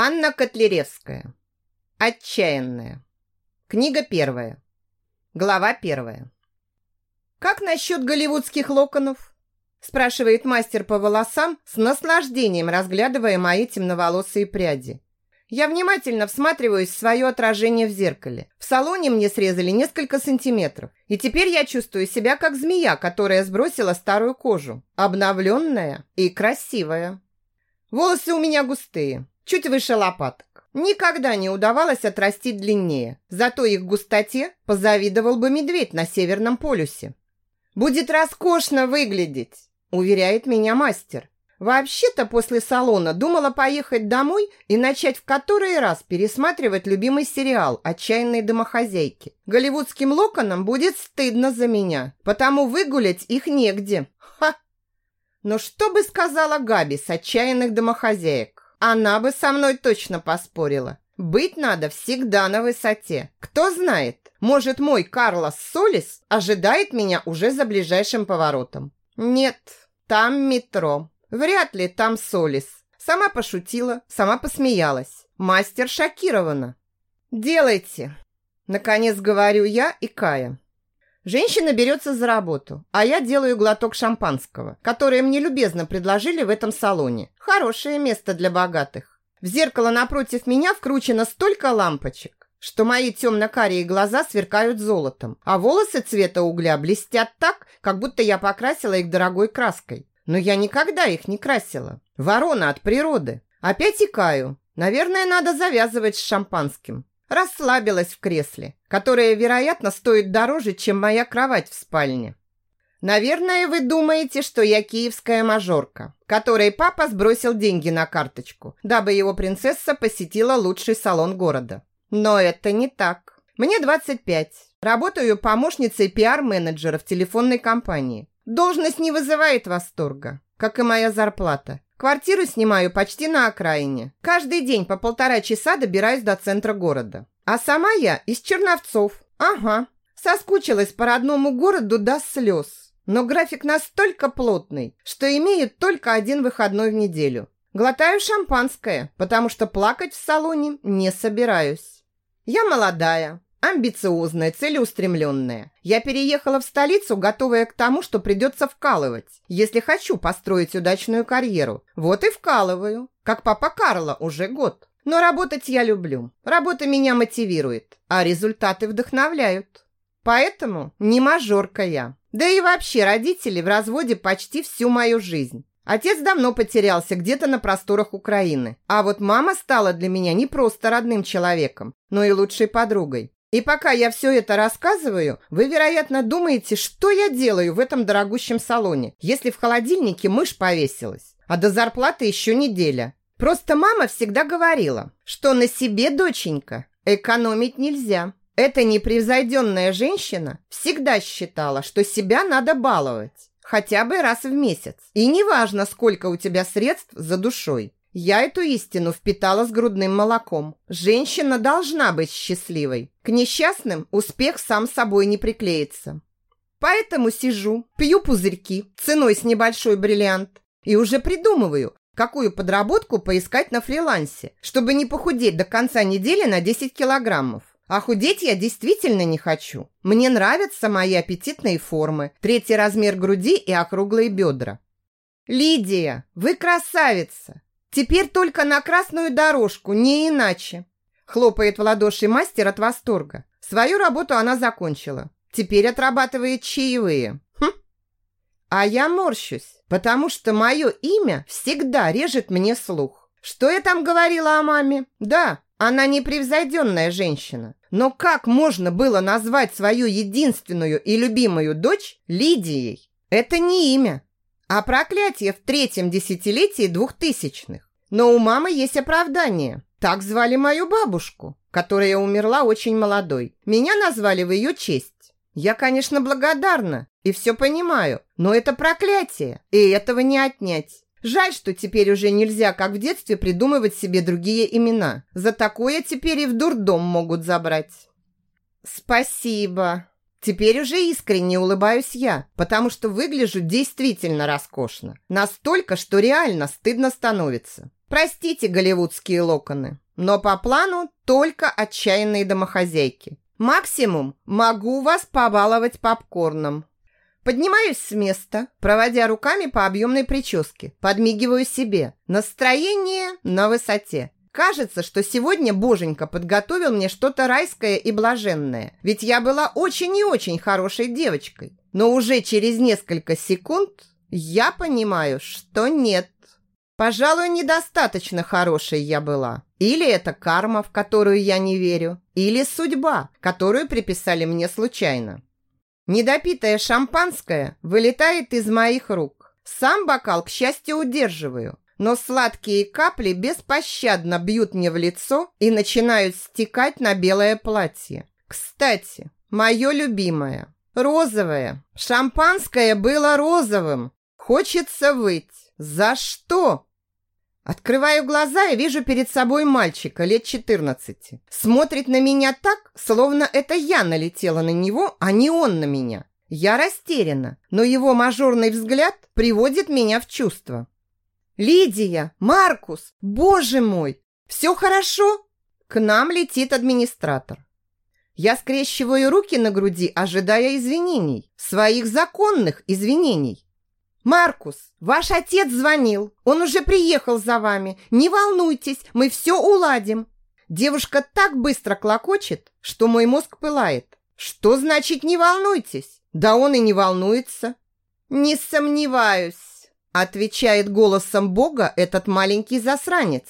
Анна Котляревская. Отчаянная. Книга первая. Глава первая. «Как насчет голливудских локонов?» спрашивает мастер по волосам с наслаждением, разглядывая мои темноволосые пряди. Я внимательно всматриваюсь в свое отражение в зеркале. В салоне мне срезали несколько сантиметров. И теперь я чувствую себя как змея, которая сбросила старую кожу. Обновленная и красивая. Волосы у меня густые, чуть выше лопаток. Никогда не удавалось отрастить длиннее, зато их густоте позавидовал бы медведь на Северном полюсе. «Будет роскошно выглядеть», – уверяет меня мастер. Вообще-то после салона думала поехать домой и начать в который раз пересматривать любимый сериал «Отчаянные домохозяйки». Голливудским локонам будет стыдно за меня, потому выгулять их негде. Ха! Но что бы сказала Габи с «Отчаянных домохозяек»? Она бы со мной точно поспорила. Быть надо всегда на высоте. Кто знает, может, мой Карлос Солис ожидает меня уже за ближайшим поворотом. Нет, там метро. Вряд ли там Солис. Сама пошутила, сама посмеялась. Мастер шокирована. «Делайте!» Наконец говорю я и Кая. Женщина берется за работу, а я делаю глоток шампанского, которое мне любезно предложили в этом салоне. Хорошее место для богатых. В зеркало напротив меня вкручено столько лампочек, что мои темно-карие глаза сверкают золотом, а волосы цвета угля блестят так, как будто я покрасила их дорогой краской. Но я никогда их не красила. Ворона от природы. Опять икаю. Наверное, надо завязывать с шампанским. Расслабилась в кресле, которое, вероятно, стоит дороже, чем моя кровать в спальне. Наверное, вы думаете, что я киевская мажорка, которой папа сбросил деньги на карточку, дабы его принцесса посетила лучший салон города. Но это не так. Мне 25. Работаю помощницей пиар-менеджера в телефонной компании. Должность не вызывает восторга, как и моя зарплата. Квартиру снимаю почти на окраине. Каждый день по полтора часа добираюсь до центра города. А сама я из Черновцов. Ага. Соскучилась по родному городу до слез. Но график настолько плотный, что имею только один выходной в неделю. Глотаю шампанское, потому что плакать в салоне не собираюсь. Я молодая, Амбициозная, целеустремленная. Я переехала в столицу, готовая к тому, что придется вкалывать, если хочу построить удачную карьеру. Вот и вкалываю, как папа Карла уже год. Но работать я люблю. Работа меня мотивирует, а результаты вдохновляют. Поэтому не мажорка я. Да и вообще родители в разводе почти всю мою жизнь. Отец давно потерялся где-то на просторах Украины. А вот мама стала для меня не просто родным человеком, но и лучшей подругой. И пока я все это рассказываю, вы, вероятно, думаете, что я делаю в этом дорогущем салоне, если в холодильнике мышь повесилась, а до зарплаты еще неделя. Просто мама всегда говорила, что на себе, доченька, экономить нельзя. Эта непревзойденная женщина всегда считала, что себя надо баловать хотя бы раз в месяц. И неважно, сколько у тебя средств за душой. Я эту истину впитала с грудным молоком. Женщина должна быть счастливой. К несчастным успех сам собой не приклеится. Поэтому сижу, пью пузырьки ценой с небольшой бриллиант и уже придумываю, какую подработку поискать на фрилансе, чтобы не похудеть до конца недели на 10 килограммов. А худеть я действительно не хочу. Мне нравятся мои аппетитные формы, третий размер груди и округлые бедра. «Лидия, вы красавица! Теперь только на красную дорожку, не иначе. Хлопает в ладоши мастер от восторга. Свою работу она закончила. Теперь отрабатывает чаевые. Хм. А я морщусь, потому что мое имя всегда режет мне слух. Что я там говорила о маме? Да, она непревзойденная женщина. Но как можно было назвать свою единственную и любимую дочь Лидией? Это не имя, а проклятие в третьем десятилетии двухтысячных. Но у мамы есть оправдание. Так звали мою бабушку, которая умерла очень молодой. Меня назвали в ее честь. Я, конечно, благодарна и все понимаю, но это проклятие, и этого не отнять. Жаль, что теперь уже нельзя, как в детстве, придумывать себе другие имена. За такое теперь и в дурдом могут забрать. Спасибо, Теперь уже искренне улыбаюсь я, потому что выгляжу действительно роскошно. Настолько, что реально стыдно становится. Простите, голливудские локоны, но по плану только отчаянные домохозяйки. Максимум могу вас побаловать попкорном. Поднимаюсь с места, проводя руками по объемной прическе, подмигиваю себе. Настроение на высоте. Кажется, что сегодня Боженька подготовил мне что-то райское и блаженное. Ведь я была очень и очень хорошей девочкой. Но уже через несколько секунд я понимаю, что нет. Пожалуй, недостаточно хорошей я была. Или это карма, в которую я не верю, или судьба, которую приписали мне случайно. Недопитое шампанское вылетает из моих рук. Сам бокал, к счастью, удерживаю, но сладкие капли беспощадно бьют мне в лицо и начинают стекать на белое платье. Кстати, мое любимое, розовое. Шампанское было розовым. Хочется выть. За что? Открываю глаза и вижу перед собой мальчика лет 14. Смотрит на меня так, словно это я налетела на него, а не он на меня. Я растеряна, но его мажорный взгляд приводит меня в чувство. «Лидия! Маркус! Боже мой! Все хорошо?» К нам летит администратор. Я скрещиваю руки на груди, ожидая извинений. Своих законных извинений. «Маркус, ваш отец звонил. Он уже приехал за вами. Не волнуйтесь, мы все уладим». Девушка так быстро клокочет, что мой мозг пылает. «Что значит «не волнуйтесь»? Да он и не волнуется». «Не сомневаюсь», отвечает голосом Бога этот маленький засранец.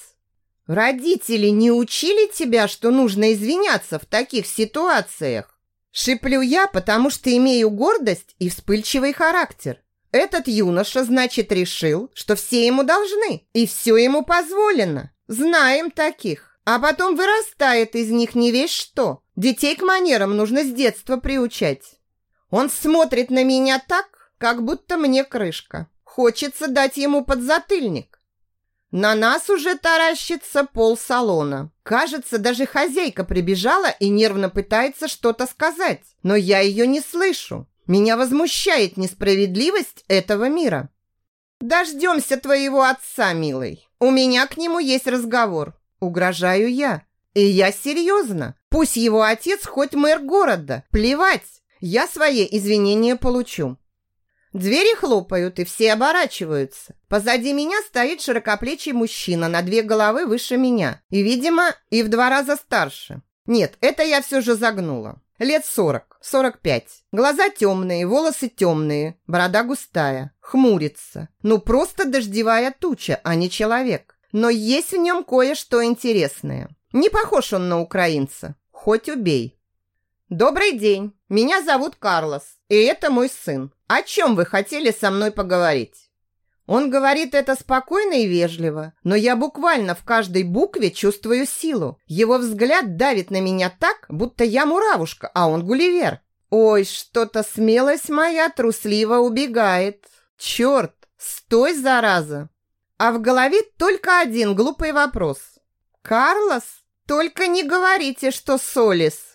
«Родители не учили тебя, что нужно извиняться в таких ситуациях?» Шиплю я, потому что имею гордость и вспыльчивый характер. Этот юноша, значит, решил, что все ему должны, и все ему позволено. Знаем таких. А потом вырастает из них не весь что. Детей к манерам нужно с детства приучать. Он смотрит на меня так, как будто мне крышка. Хочется дать ему подзатыльник. На нас уже таращится пол салона. Кажется, даже хозяйка прибежала и нервно пытается что-то сказать, но я ее не слышу. Меня возмущает несправедливость этого мира. Дождемся твоего отца, милый. У меня к нему есть разговор. Угрожаю я. И я серьезно. Пусть его отец хоть мэр города. Плевать. Я свои извинения получу. Двери хлопают, и все оборачиваются. Позади меня стоит широкоплечий мужчина на две головы выше меня. И, видимо, и в два раза старше. Нет, это я все же загнула. Лет сорок, сорок пять. Глаза темные, волосы темные, борода густая. Хмурится. Ну, просто дождевая туча, а не человек. Но есть в нем кое-что интересное. Не похож он на украинца. Хоть убей. Добрый день. Меня зовут Карлос, и это мой сын. О чем вы хотели со мной поговорить? Он говорит это спокойно и вежливо, но я буквально в каждой букве чувствую силу. Его взгляд давит на меня так, будто я муравушка, а он гулливер. Ой, что-то смелость моя трусливо убегает. Черт, стой, зараза! А в голове только один глупый вопрос. «Карлос, только не говорите, что Солис!»